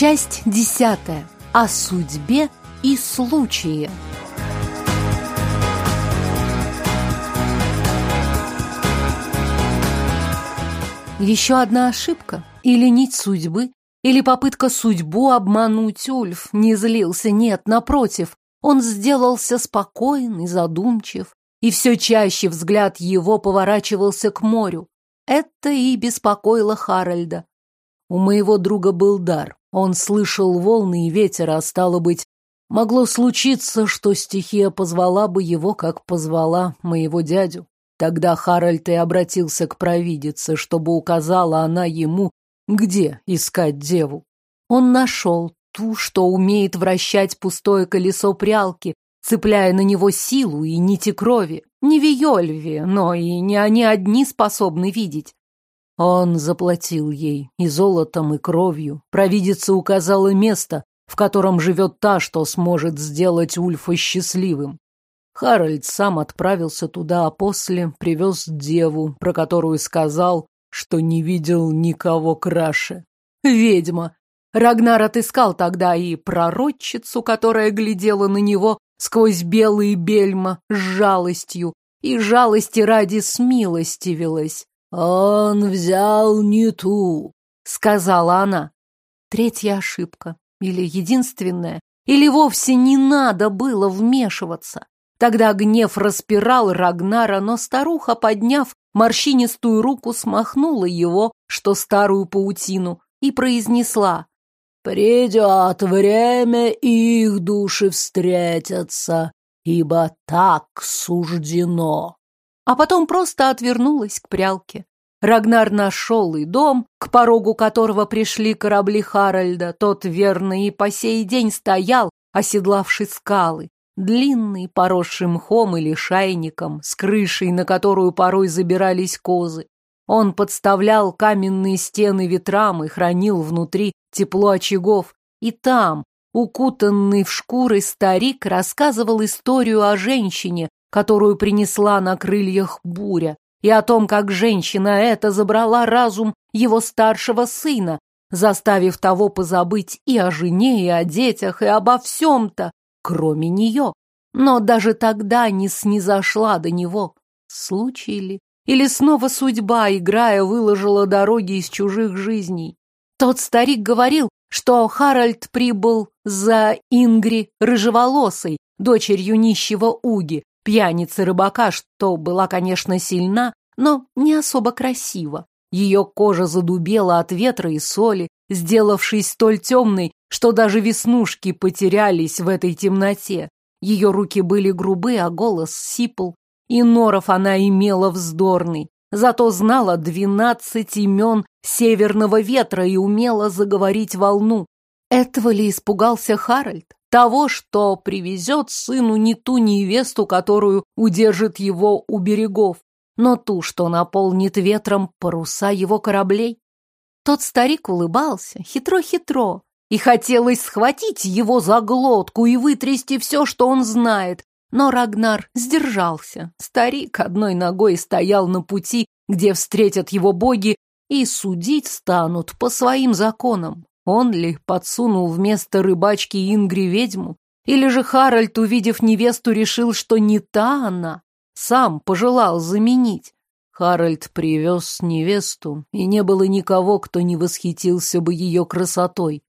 Часть десятая. О судьбе и случае. Еще одна ошибка? Или нить судьбы? Или попытка судьбу обмануть Ульф? Не злился, нет, напротив. Он сделался спокоен и задумчив, и все чаще взгляд его поворачивался к морю. Это и беспокоило Харальда. У моего друга был дар. Он слышал волны и ветер, а стало быть, могло случиться, что стихия позвала бы его, как позвала моего дядю. Тогда Харальд и обратился к провидице, чтобы указала она ему, где искать деву. Он нашел ту, что умеет вращать пустое колесо прялки, цепляя на него силу и нити крови. Не Виольви, но и не они одни способны видеть. Он заплатил ей и золотом, и кровью. Провидица указала место, в котором живет та, что сможет сделать Ульфа счастливым. Харальд сам отправился туда, а после привез деву, про которую сказал, что не видел никого краше. Ведьма! Рагнар отыскал тогда и пророчицу, которая глядела на него сквозь белые бельма с жалостью, и жалости ради смилостивилась. «Он взял не ту», — сказала она. Третья ошибка. Или единственная. Или вовсе не надо было вмешиваться. Тогда гнев распирал Рагнара, но старуха, подняв морщинистую руку, смахнула его, что старую паутину, и произнесла «Придет время, и их души встретятся, ибо так суждено» а потом просто отвернулась к прялке. Рагнар нашел и дом, к порогу которого пришли корабли Харальда. Тот верно и по сей день стоял, оседлавший скалы. Длинный, поросший мхом или шайником, с крышей, на которую порой забирались козы. Он подставлял каменные стены ветрам и хранил внутри тепло очагов. И там, укутанный в шкуры старик, рассказывал историю о женщине, которую принесла на крыльях буря, и о том, как женщина эта забрала разум его старшего сына, заставив того позабыть и о жене, и о детях, и обо всем-то, кроме нее. Но даже тогда не снизошла до него. Случай ли? Или снова судьба, играя, выложила дороги из чужих жизней? Тот старик говорил, что Харальд прибыл за Ингри рыжеволосой, дочерью нищего Уги, пьяницы рыбака, что была, конечно, сильна, но не особо красива. Ее кожа задубела от ветра и соли, сделавшись столь темной, что даже веснушки потерялись в этой темноте. Ее руки были грубы, а голос сипл. И норов она имела вздорный. Зато знала двенадцать имен северного ветра и умела заговорить волну. Этого ли испугался Харальд? Того, что привезет сыну не ту невесту, которую удержит его у берегов, но ту, что наполнит ветром паруса его кораблей. Тот старик улыбался, хитро-хитро, и хотелось схватить его за глотку и вытрясти все, что он знает. Но Рагнар сдержался. Старик одной ногой стоял на пути, где встретят его боги, и судить станут по своим законам. Он ли подсунул вместо рыбачки Ингри ведьму? Или же Харальд, увидев невесту, решил, что не та она? Сам пожелал заменить. Харальд привез невесту, и не было никого, кто не восхитился бы ее красотой.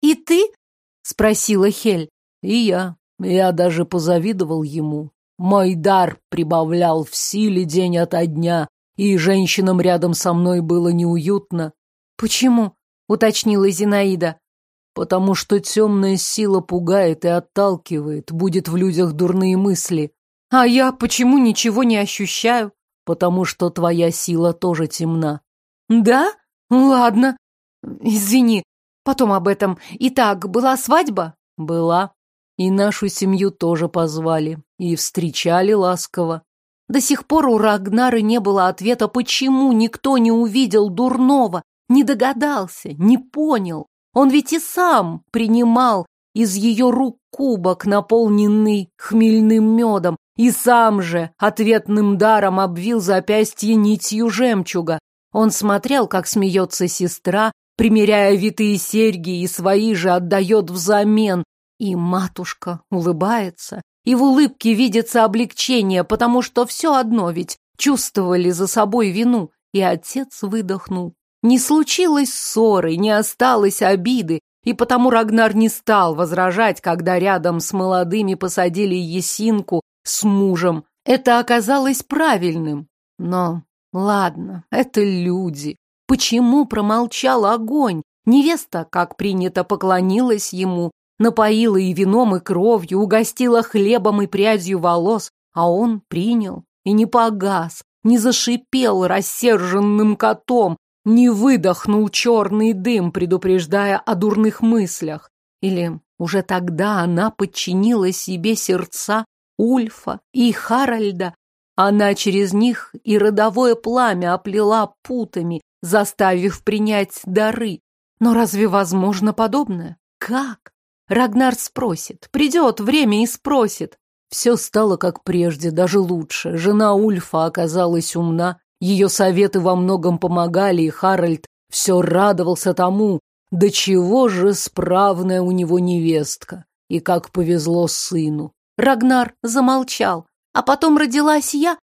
«И ты?» — спросила Хель. «И я. Я даже позавидовал ему. Мой дар прибавлял в силе день ото дня, и женщинам рядом со мной было неуютно». «Почему?» Уточнила Зинаида. Потому что темная сила пугает и отталкивает, будет в людях дурные мысли. А я почему ничего не ощущаю? Потому что твоя сила тоже темна. Да? Ладно. Извини. Потом об этом. Итак, была свадьба? Была. И нашу семью тоже позвали. И встречали ласково. До сих пор у Рагнары не было ответа, почему никто не увидел дурного, не догадался, не понял. Он ведь и сам принимал из ее рук кубок, наполненный хмельным медом, и сам же ответным даром обвил запястье нитью жемчуга. Он смотрел, как смеется сестра, примеряя витые серьги и свои же отдает взамен. И матушка улыбается, и в улыбке видится облегчение, потому что все одно ведь чувствовали за собой вину, и отец выдохнул. Не случилось ссоры, не осталось обиды, и потому Рагнар не стал возражать, когда рядом с молодыми посадили Есинку с мужем. Это оказалось правильным. Но ладно, это люди. Почему промолчал огонь? Невеста, как принято, поклонилась ему, напоила и вином, и кровью, угостила хлебом и прядью волос, а он принял и не погас, не зашипел рассерженным котом, не выдохнул черный дым, предупреждая о дурных мыслях. Или уже тогда она подчинила себе сердца Ульфа и Харальда. Она через них и родовое пламя оплела путами, заставив принять дары. Но разве возможно подобное? Как? Рагнар спросит. Придет время и спросит. Все стало как прежде, даже лучше. Жена Ульфа оказалась умна, ее советы во многом помогали, и Харальд все радовался тому, до чего же справная у него невестка, и как повезло сыну. Рагнар замолчал, а потом родилась я.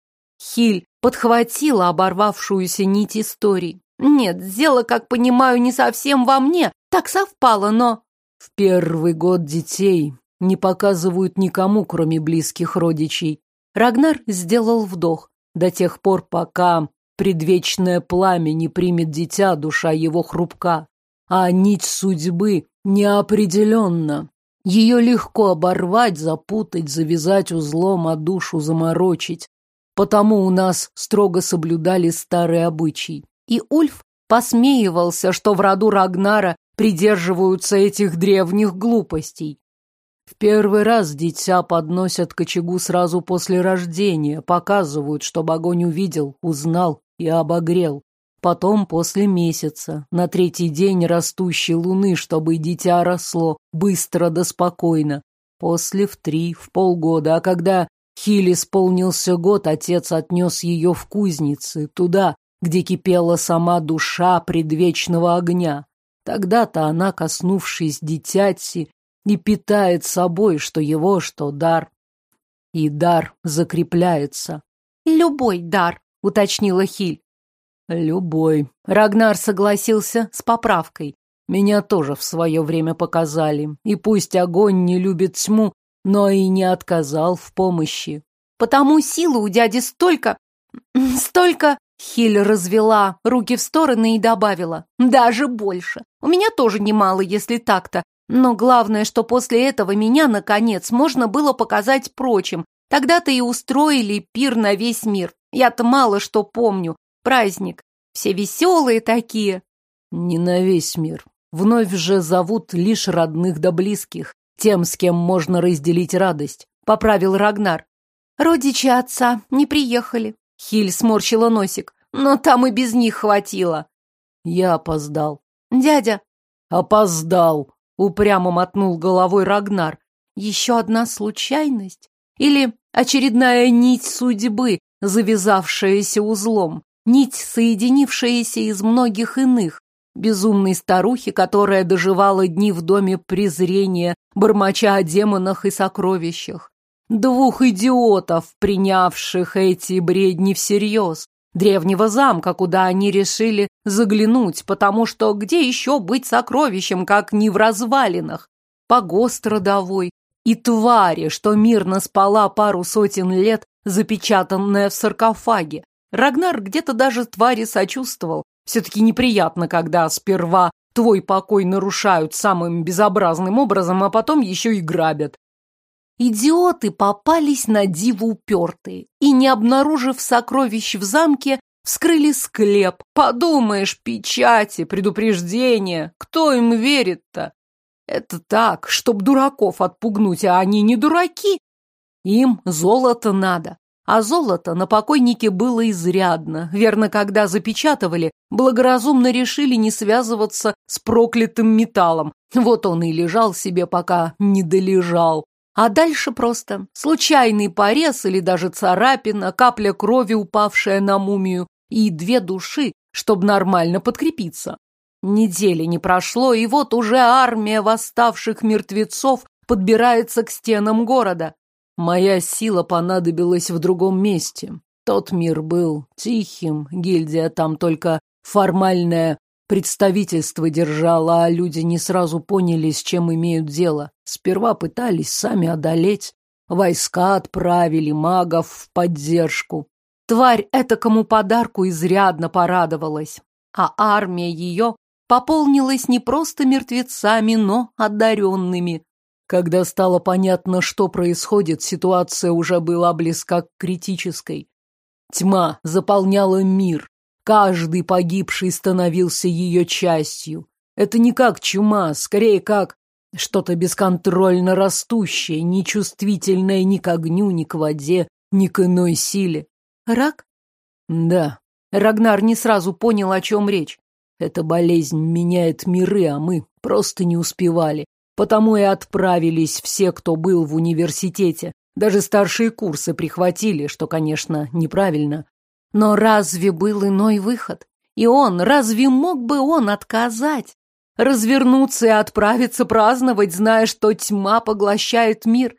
Хиль подхватила оборвавшуюся нить истории. Нет, дело, как понимаю, не совсем во мне, так совпало, но... В первый год детей не показывают никому, кроме близких родичей. Рагнар сделал вдох. До тех пор, пока предвечное пламя не примет дитя, душа его хрупка. А нить судьбы неопределенна. Ее легко оборвать, запутать, завязать узлом, а душу заморочить. Потому у нас строго соблюдали старые обычаи. И Ульф посмеивался, что в роду Рагнара придерживаются этих древних глупостей. В первый раз дитя подносят к очагу сразу после рождения, показывают, чтобы огонь увидел, узнал и обогрел. Потом после месяца, на третий день растущей луны, чтобы дитя росло быстро да спокойно. После в три, в полгода, а когда Хиль исполнился год, отец отнес ее в кузницы, туда, где кипела сама душа предвечного огня. Тогда-то она, коснувшись дитяти, и питает собой, что его, что дар. И дар закрепляется. «Любой дар», — уточнила Хиль. «Любой». Рагнар согласился с поправкой. Меня тоже в свое время показали. И пусть огонь не любит тьму, но и не отказал в помощи. Потому силы у дяди столько... столько... Хиль развела руки в стороны и добавила. Даже больше. У меня тоже немало, если так-то. Но главное, что после этого меня, наконец, можно было показать прочим. Тогда-то и устроили пир на весь мир. Я-то мало что помню. Праздник. Все веселые такие. Не на весь мир. Вновь же зовут лишь родных да близких. Тем, с кем можно разделить радость. Поправил Рагнар. Родичи отца не приехали. Хиль сморщила носик. Но там и без них хватило. Я опоздал. Дядя. Опоздал. Упрямо мотнул головой Рагнар. Еще одна случайность? Или очередная нить судьбы, завязавшаяся узлом? Нить, соединившаяся из многих иных? Безумной старухи, которая доживала дни в доме презрения, бормоча о демонах и сокровищах. Двух идиотов, принявших эти бредни всерьез древнего замка, куда они решили заглянуть, потому что где еще быть сокровищем, как не в развалинах? Погост родовой и твари, что мирно спала пару сотен лет, запечатанная в саркофаге. Рагнар где-то даже твари сочувствовал. Все-таки неприятно, когда сперва твой покой нарушают самым безобразным образом, а потом еще и грабят. Идиоты попались на диву упертые и, не обнаружив сокровищ в замке, вскрыли склеп. Подумаешь, печати, предупреждения. Кто им верит-то? Это так, чтоб дураков отпугнуть, а они не дураки. Им золото надо. А золото на покойнике было изрядно. Верно, когда запечатывали, благоразумно решили не связываться с проклятым металлом. Вот он и лежал себе, пока не долежал. А дальше просто случайный порез или даже царапина, капля крови, упавшая на мумию, и две души, чтобы нормально подкрепиться. Недели не прошло, и вот уже армия восставших мертвецов подбирается к стенам города. Моя сила понадобилась в другом месте. Тот мир был тихим, гильдия там только формальное представительство держала, а люди не сразу поняли, с чем имеют дело. Сперва пытались сами одолеть, войска отправили, магов в поддержку. Тварь этакому подарку изрядно порадовалась, а армия ее пополнилась не просто мертвецами, но одаренными. Когда стало понятно, что происходит, ситуация уже была близка к критической. Тьма заполняла мир. Каждый погибший становился ее частью. Это не как чума, скорее как что-то бесконтрольно растущее, нечувствительное ни к огню, ни к воде, ни к иной силе. Рак? Да. Рагнар не сразу понял, о чем речь. Эта болезнь меняет миры, а мы просто не успевали. Потому и отправились все, кто был в университете. Даже старшие курсы прихватили, что, конечно, неправильно. Но разве был иной выход? И он, разве мог бы он отказать? Развернуться и отправиться праздновать, зная, что тьма поглощает мир?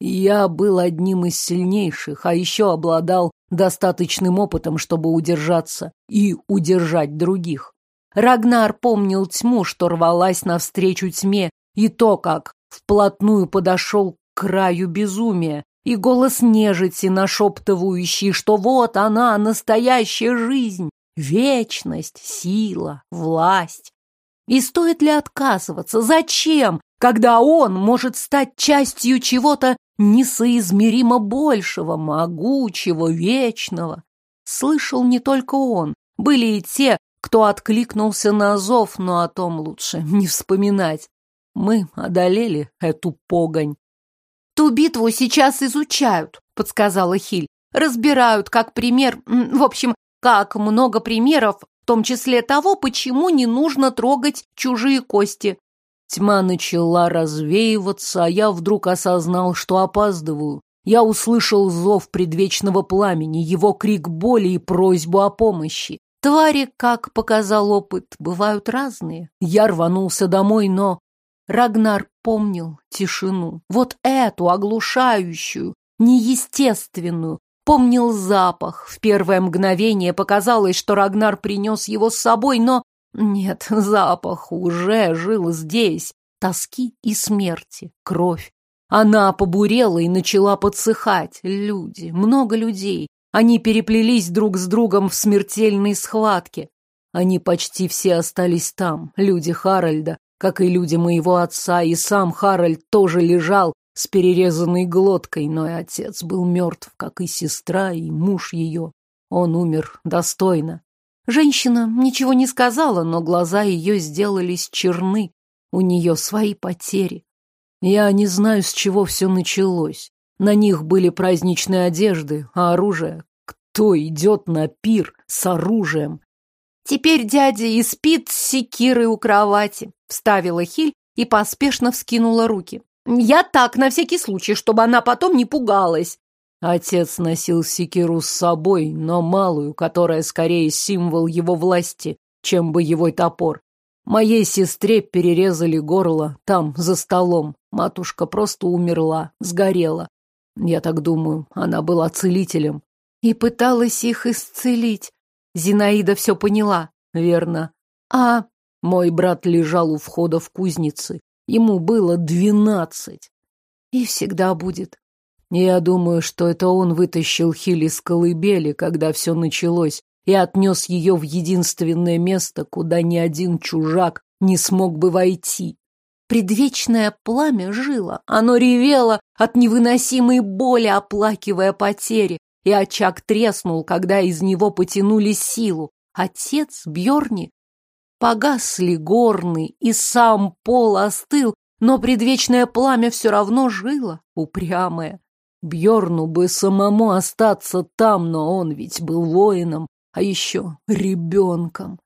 Я был одним из сильнейших, а еще обладал достаточным опытом, чтобы удержаться и удержать других. Рагнар помнил тьму, что рвалась навстречу тьме, и то, как вплотную подошел краю безумия, и голос нежити, нашептывающий, что вот она, настоящая жизнь, вечность, сила, власть. И стоит ли отказываться? Зачем, когда он может стать частью чего-то несоизмеримо большего, могучего, вечного? Слышал не только он, были и те, кто откликнулся на зов, но о том лучше не вспоминать. Мы одолели эту погонь. «Ту битву сейчас изучают», — подсказала Хиль. «Разбирают как пример, в общем, как много примеров, в том числе того, почему не нужно трогать чужие кости». Тьма начала развеиваться, а я вдруг осознал, что опаздываю. Я услышал зов предвечного пламени, его крик боли и просьбу о помощи. Твари, как показал опыт, бывают разные. Я рванулся домой, но Рагнар помнил тишину. Вот эту оглушающую, неестественную. Помнил запах. В первое мгновение показалось, что Рагнар принес его с собой, но... Нет, запах уже жил здесь. Тоски и смерти, кровь. Она побурела и начала подсыхать. Люди, много людей. Они переплелись друг с другом в смертельной схватке. Они почти все остались там, люди Харальда, как и люди моего отца, и сам Харальд тоже лежал с перерезанной глоткой, но и отец был мертв, как и сестра, и муж ее. Он умер достойно. Женщина ничего не сказала, но глаза ее сделались черны. У нее свои потери. Я не знаю, с чего все началось. На них были праздничные одежды, а оружие... Кто идет на пир с оружием? Теперь дядя и спит с секирой у кровати, вставила Хиль и поспешно вскинула руки. Я так, на всякий случай, чтобы она потом не пугалась. Отец носил секиру с собой, но малую, которая скорее символ его власти, чем боевой топор. Моей сестре перерезали горло там, за столом. Матушка просто умерла, сгорела. Я так думаю, она была целителем. И пыталась их исцелить. Зинаида все поняла. Верно. А мой брат лежал у входа в кузницы. Ему было двенадцать. И всегда будет. Я думаю, что это он вытащил Хилли с колыбели, когда все началось, и отнес ее в единственное место, куда ни один чужак не смог бы войти. Предвечное пламя жило, оно ревело от невыносимой боли, оплакивая потери, и очаг треснул, когда из него потянули силу. Отец Бьорни погасли горны, и сам пол остыл, но предвечное пламя все равно жило, упрямое. Бьорну бы самому остаться там, но он ведь был воином, а еще ребенком.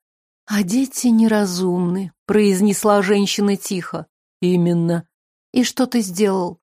А дети неразумны, произнесла женщина тихо. Именно. И что ты сделал?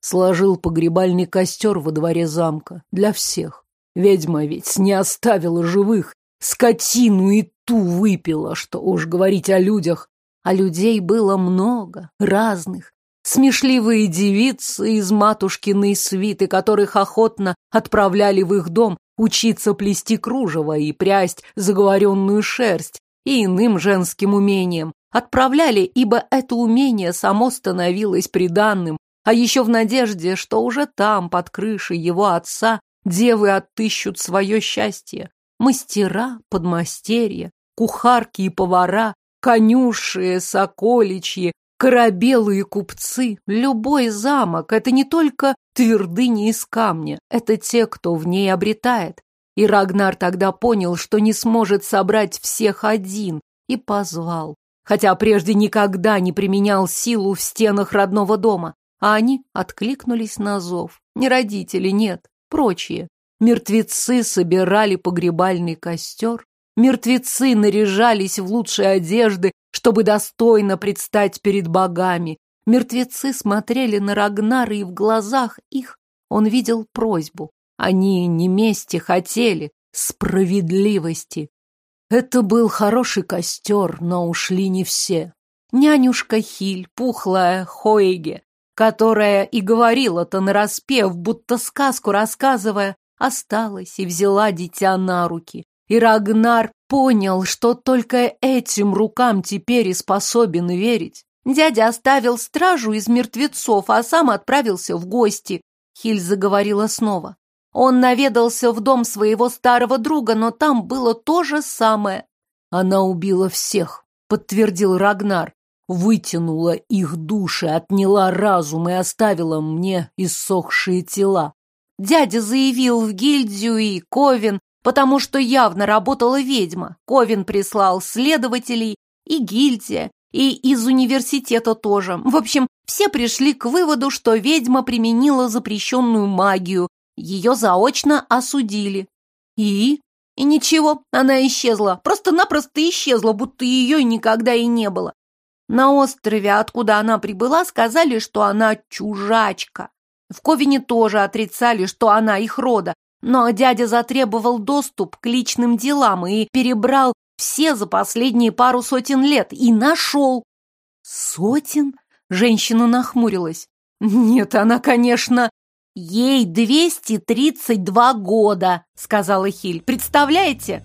Сложил погребальный костер во дворе замка. Для всех. Ведьма ведь не оставила живых. Скотину и ту выпила, что уж говорить о людях. А людей было много, разных. Смешливые девицы из матушкиной свиты, которых охотно отправляли в их дом учиться плести кружево и прясть заговоренную шерсть, и иным женским умением. Отправляли, ибо это умение само становилось приданным, а еще в надежде, что уже там, под крышей его отца, девы отыщут свое счастье. Мастера, подмастерья, кухарки и повара, конюши, соколичьи, корабелы и купцы. Любой замок — это не только твердыни из камня, это те, кто в ней обретает. И Рагнар тогда понял, что не сможет собрать всех один, и позвал. Хотя прежде никогда не применял силу в стенах родного дома. А они откликнулись на зов. Не родители, нет, прочие. Мертвецы собирали погребальный костер, Мертвецы наряжались в лучшие одежды, чтобы достойно предстать перед богами. Мертвецы смотрели на Рагнара, и в глазах их он видел просьбу. Они не мести хотели, справедливости. Это был хороший костер, но ушли не все. Нянюшка Хиль, пухлая Хойге, которая и говорила-то нараспев, будто сказку рассказывая, осталась и взяла дитя на руки. И Рагнар понял, что только этим рукам теперь и способен верить. Дядя оставил стражу из мертвецов, а сам отправился в гости. Хиль заговорила снова. Он наведался в дом своего старого друга, но там было то же самое. Она убила всех, подтвердил Рагнар. Вытянула их души, отняла разум и оставила мне иссохшие тела. Дядя заявил в гильдию и Ковен, потому что явно работала ведьма. Ковин прислал следователей, и гильдия, и из университета тоже. В общем, все пришли к выводу, что ведьма применила запрещенную магию. Ее заочно осудили. И? И ничего, она исчезла. Просто-напросто исчезла, будто ее никогда и не было. На острове, откуда она прибыла, сказали, что она чужачка. В Ковине тоже отрицали, что она их рода, но дядя затребовал доступ к личным делам и перебрал все за последние пару сотен лет и нашел. Сотен? Женщина нахмурилась. Нет, она, конечно... Ей 232 года, сказала Хиль. Представляете?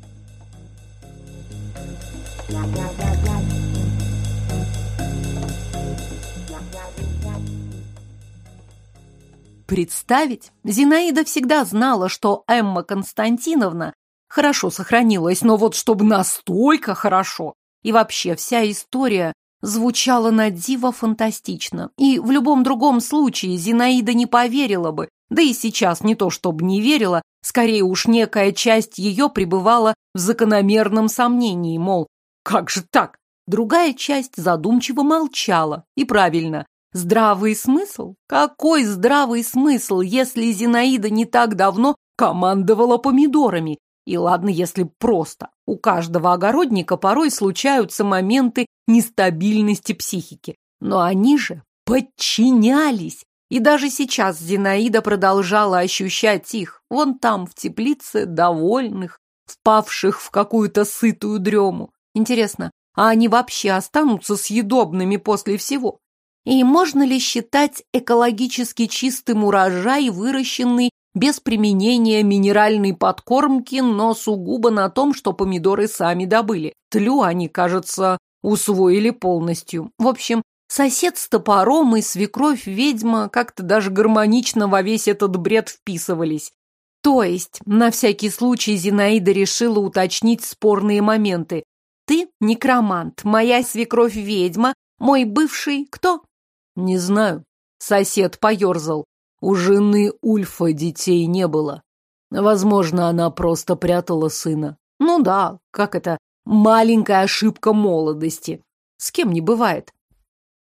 Представить? Зинаида всегда знала, что Эмма Константиновна хорошо сохранилась, но вот чтобы настолько хорошо. И вообще вся история звучала на диво фантастично. И в любом другом случае Зинаида не поверила бы, да и сейчас не то чтобы не верила, скорее уж некая часть ее пребывала в закономерном сомнении, мол, как же так? Другая часть задумчиво молчала. И правильно, Здравый смысл? Какой здравый смысл, если Зинаида не так давно командовала помидорами? И ладно, если просто. У каждого огородника порой случаются моменты нестабильности психики. Но они же подчинялись. И даже сейчас Зинаида продолжала ощущать их. Вон там, в теплице, довольных, впавших в какую-то сытую дрему. Интересно, а они вообще останутся съедобными после всего? И можно ли считать экологически чистым урожай, выращенный без применения минеральной подкормки, но сугубо на том, что помидоры сами добыли? Тлю они, кажется, усвоили полностью. В общем, сосед с топором и свекровь-ведьма как-то даже гармонично во весь этот бред вписывались. То есть, на всякий случай Зинаида решила уточнить спорные моменты. Ты некромант, моя свекровь-ведьма, мой бывший кто? Не знаю. Сосед поерзал. У жены Ульфа детей не было. Возможно, она просто прятала сына. Ну да, как это? Маленькая ошибка молодости. С кем не бывает.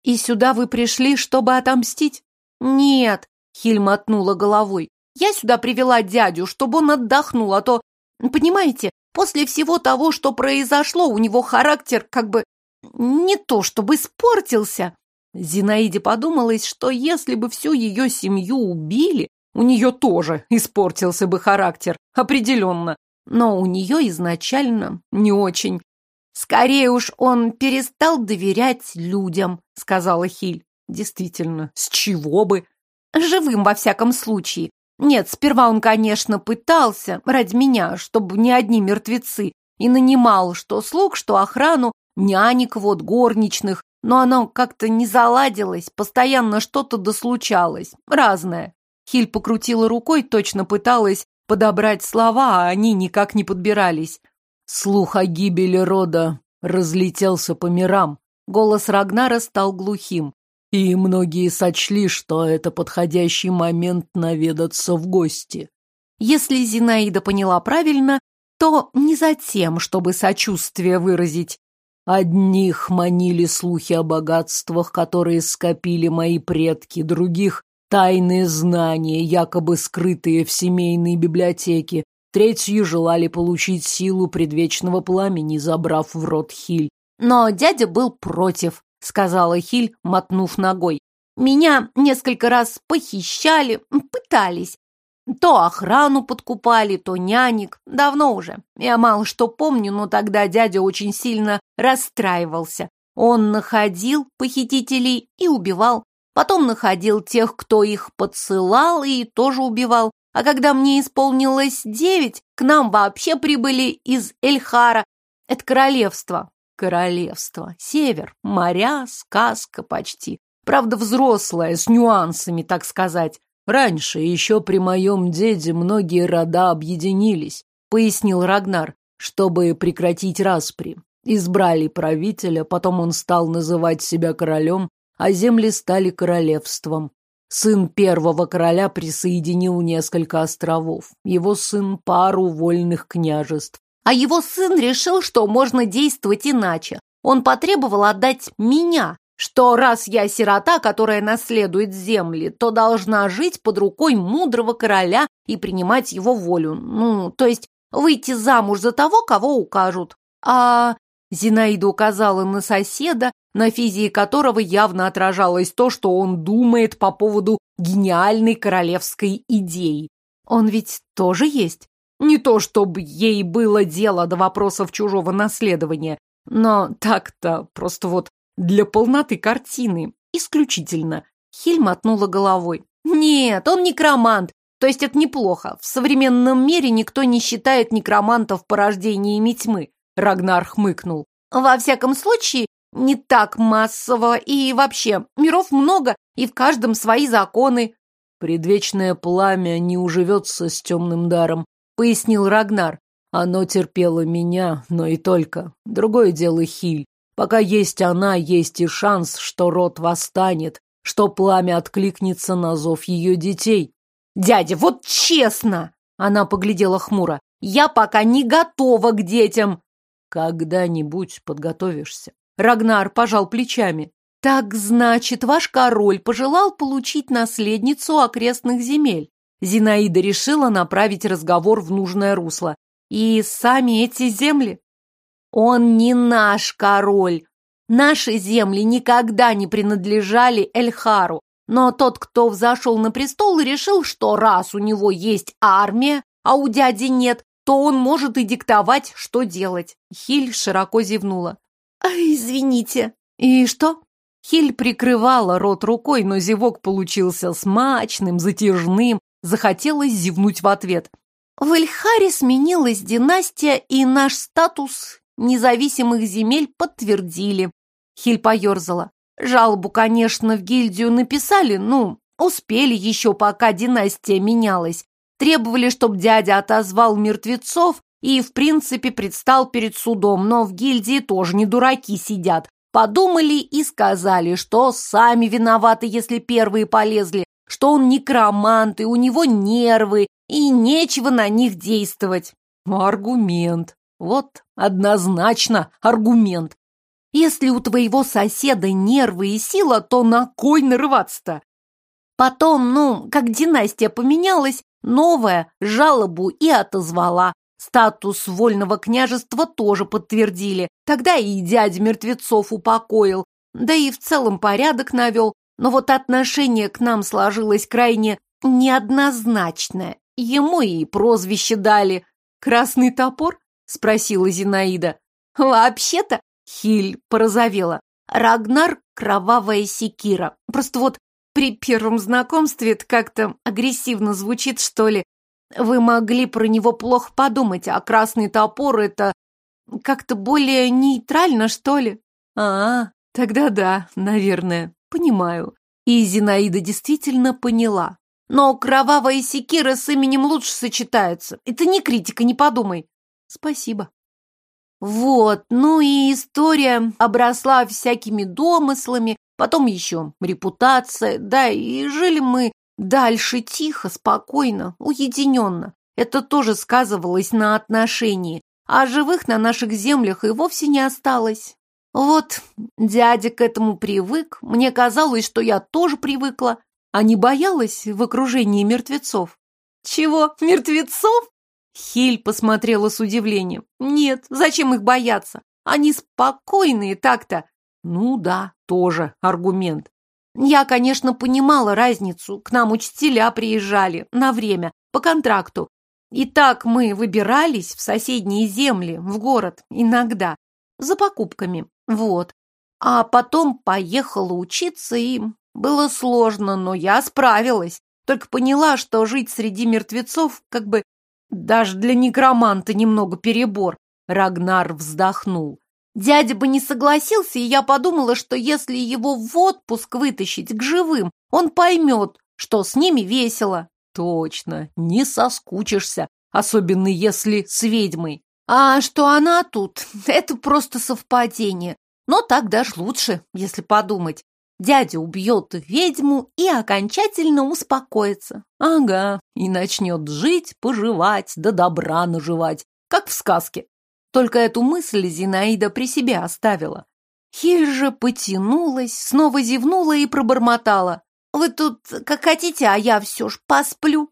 И сюда вы пришли, чтобы отомстить? Нет, Хиль мотнула головой. Я сюда привела дядю, чтобы он отдохнул, а то, понимаете, после всего того, что произошло, у него характер как бы не то чтобы испортился, Зинаиде подумалось, что если бы всю ее семью убили, у нее тоже испортился бы характер, определенно. Но у нее изначально не очень. Скорее уж он перестал доверять людям, сказала Хиль. Действительно, с чего бы? Живым, во всяком случае. Нет, сперва он, конечно, пытался, ради меня, чтобы не одни мертвецы, и нанимал что слуг, что охрану, нянек вот, горничных, но оно как-то не заладилось, постоянно что-то дослучалось, разное. Хиль покрутила рукой, точно пыталась подобрать слова, а они никак не подбирались. Слух о гибели рода разлетелся по мирам. Голос Рагнара стал глухим. И многие сочли, что это подходящий момент наведаться в гости. Если Зинаида поняла правильно, то не за тем, чтобы сочувствие выразить. Одних манили слухи о богатствах, которые скопили мои предки, других — тайные знания, якобы скрытые в семейной библиотеке, третью желали получить силу предвечного пламени, забрав в рот Хиль. Но дядя был против. — сказала Хиль, мотнув ногой. «Меня несколько раз похищали, пытались. То охрану подкупали, то нянек. Давно уже. Я мало что помню, но тогда дядя очень сильно расстраивался. Он находил похитителей и убивал. Потом находил тех, кто их подсылал, и тоже убивал. А когда мне исполнилось девять, к нам вообще прибыли из Эльхара. Это королевство. Королевство, север, моря, сказка почти. Правда, взрослая, с нюансами, так сказать. Раньше, еще при моем деде, многие рода объединились, пояснил Рагнар, чтобы прекратить распри. Избрали правителя, потом он стал называть себя королем, а земли стали королевством. Сын первого короля присоединил несколько островов, его сын – пару вольных княжеств. А его сын решил, что можно действовать иначе. Он потребовал отдать меня, что раз я сирота, которая наследует земли, то должна жить под рукой мудрого короля и принимать его волю. Ну, то есть выйти замуж за того, кого укажут. А Зинаида указала на соседа, на физии которого явно отражалось то, что он думает по поводу гениальной королевской идеи. Он ведь тоже есть. Не то, чтобы ей было дело до вопросов чужого наследования, но так-то просто вот для полноты картины. Исключительно. Хиль мотнула головой. Нет, он некромант. То есть это неплохо. В современном мире никто не считает некромантов порождениями тьмы. Рагнар хмыкнул. Во всяком случае, не так массово. И вообще, миров много, и в каждом свои законы. Предвечное пламя не уживется с темным даром, пояснил Рагнар. Оно терпело меня, но и только. Другое дело Хиль. Пока есть она, есть и шанс, что род восстанет, что пламя откликнется на зов ее детей. «Дядя, вот честно!» Она поглядела хмуро. «Я пока не готова к детям!» «Когда-нибудь подготовишься». Рагнар пожал плечами. «Так, значит, ваш король пожелал получить наследницу окрестных земель?» Зинаида решила направить разговор в нужное русло. И сами эти земли? Он не наш король. Наши земли никогда не принадлежали Эльхару. Но тот, кто взошел на престол, решил, что раз у него есть армия, а у дяди нет, то он может и диктовать, что делать. Хиль широко зевнула. «Извините». «И что?» Хиль прикрывала рот рукой, но зевок получился смачным, затяжным, Захотелось зевнуть в ответ. В Эльхаре сменилась династия, и наш статус независимых земель подтвердили. Хиль поерзала. Жалобу, конечно, в гильдию написали, ну, успели еще, пока династия менялась. Требовали, чтобы дядя отозвал мертвецов и, в принципе, предстал перед судом, но в гильдии тоже не дураки сидят. Подумали и сказали, что сами виноваты, если первые полезли, что он некромант, и у него нервы, и нечего на них действовать. Аргумент. Вот однозначно аргумент. Если у твоего соседа нервы и сила, то на кой нарываться-то? Потом, ну, как династия поменялась, новая жалобу и отозвала. Статус вольного княжества тоже подтвердили. Тогда и дядя мертвецов упокоил, да и в целом порядок навел. Но вот отношение к нам сложилось крайне неоднозначное. Ему и прозвище дали. «Красный топор?» — спросила Зинаида. Вообще-то, Хиль порозовела, Рагнар — кровавая секира. Просто вот при первом знакомстве это как-то агрессивно звучит, что ли. Вы могли про него плохо подумать, а красный топор — это как-то более нейтрально, что ли? А, тогда да, наверное, понимаю. И Зинаида действительно поняла. Но кровавая секира с именем лучше сочетается. Это не критика, не подумай. Спасибо. Вот, ну и история обросла всякими домыслами, потом еще репутация, да, и жили мы дальше тихо, спокойно, уединенно. Это тоже сказывалось на отношении, а живых на наших землях и вовсе не осталось. Вот, дядя к этому привык, мне казалось, что я тоже привыкла, а не боялась в окружении мертвецов. Чего, мертвецов? Хиль посмотрела с удивлением. Нет, зачем их бояться? Они спокойные так-то. Ну да, тоже аргумент. Я, конечно, понимала разницу. К нам учителя приезжали на время, по контракту. И так мы выбирались в соседние земли, в город, иногда, за покупками. Вот. А потом поехала учиться, и было сложно, но я справилась. Только поняла, что жить среди мертвецов как бы даже для некроманта немного перебор. Рагнар вздохнул. Дядя бы не согласился, и я подумала, что если его в отпуск вытащить к живым, он поймет, что с ними весело. Точно, не соскучишься, особенно если с ведьмой. А что она тут, это просто совпадение. Но так даже лучше, если подумать. Дядя убьет ведьму и окончательно успокоится. Ага, и начнет жить, поживать, да добра наживать, как в сказке. Только эту мысль Зинаида при себе оставила. Хиль же потянулась, снова зевнула и пробормотала. «Вы тут как хотите, а я все ж посплю».